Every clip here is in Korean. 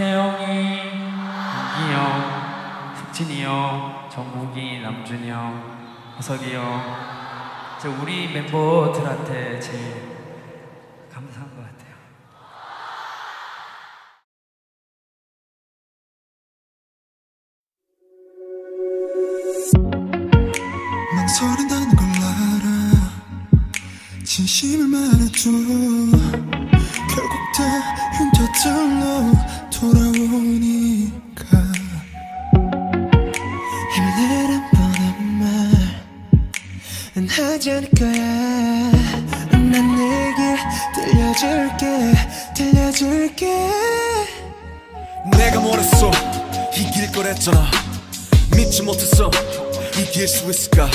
태영이, 윤기 형, 석진이 형, 정국이, 남준이 형, 허석이 형. 저 우리 멤버들한테 제일 감사한 것 같아요. 망설인다는 걸 알아 진심을 말해줘 결국 다 흉터들로 돌아오니까 힘내란 뻔한 말은 하지 않을 거야. 난 내게 들려줄게 들려줄게. 내가 뭐랬어? 이길 거랬잖아. 믿지 못했어. 이길 수 있을까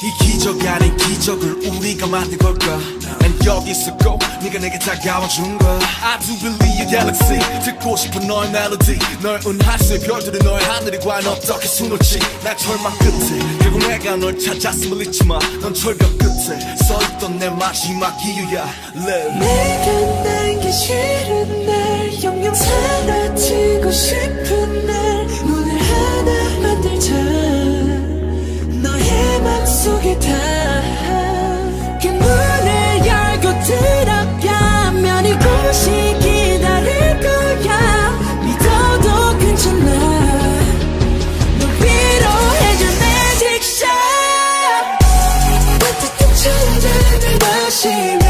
이 기적 아닌 기적을 우리가 만든 걸까? 난 여기 있었고 네가 내게 다가와 준 거야 I do believe your galaxy. 듣고 싶은 너의 멜로디 널 은하수의 별들이 너의 하늘이 과연 어떻게 숨을지. 날 절망 끝에. 결국 내가 널 찾았음을 잊지 마넌 철벽 끝에 서있던 내 마지막 이유야. Live. 내가 난게 싫은 날 영영 사라지고 싶은 날 마시며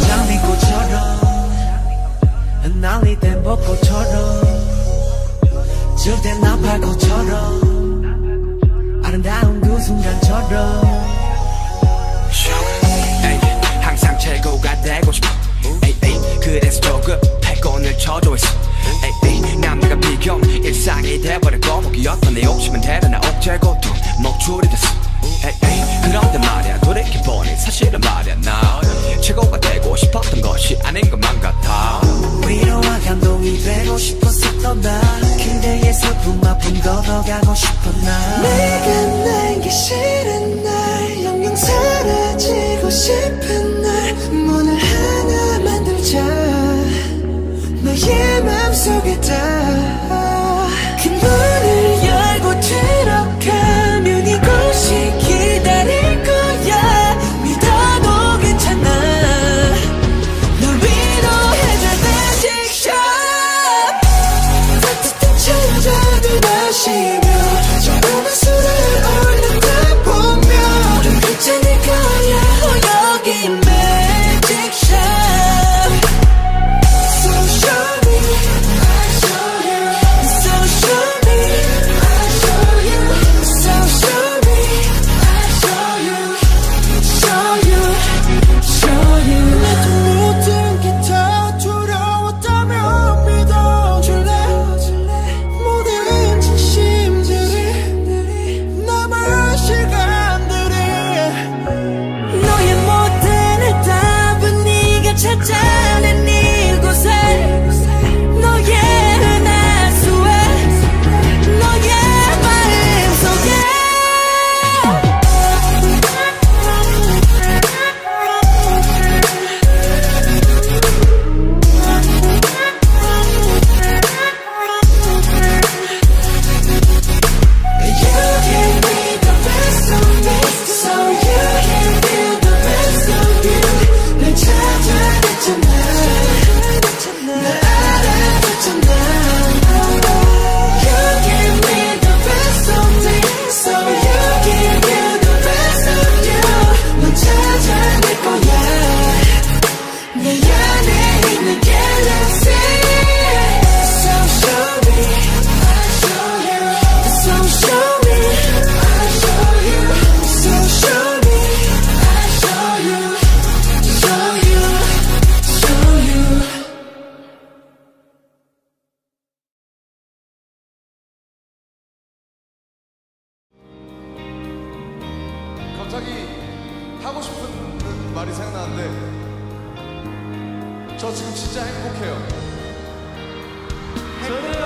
장미꽃처럼 흩날리던 벚꽃처럼 질땐 나팔꽃처럼 아름다운 그 순간처럼. 에이, 항상 최고가 되고 싶어. 에이, 에이, 그래서 조급해 꼰을 쳐줘 있어. 남녀가 비경 일상이 돼버린 거목이었던 내 욕심은 대단한 억제 고통 목줄이 됐어. 그런데 말이야 슬픔 아픔 걷어가고 싶은 나 내가 난게 싫은 날 영영 사라지고 싶은 날. 문을 하나 만들자. 너의 맘속에 다 싶은 말이 생각나는데 저 지금 진짜 행복해요. 저는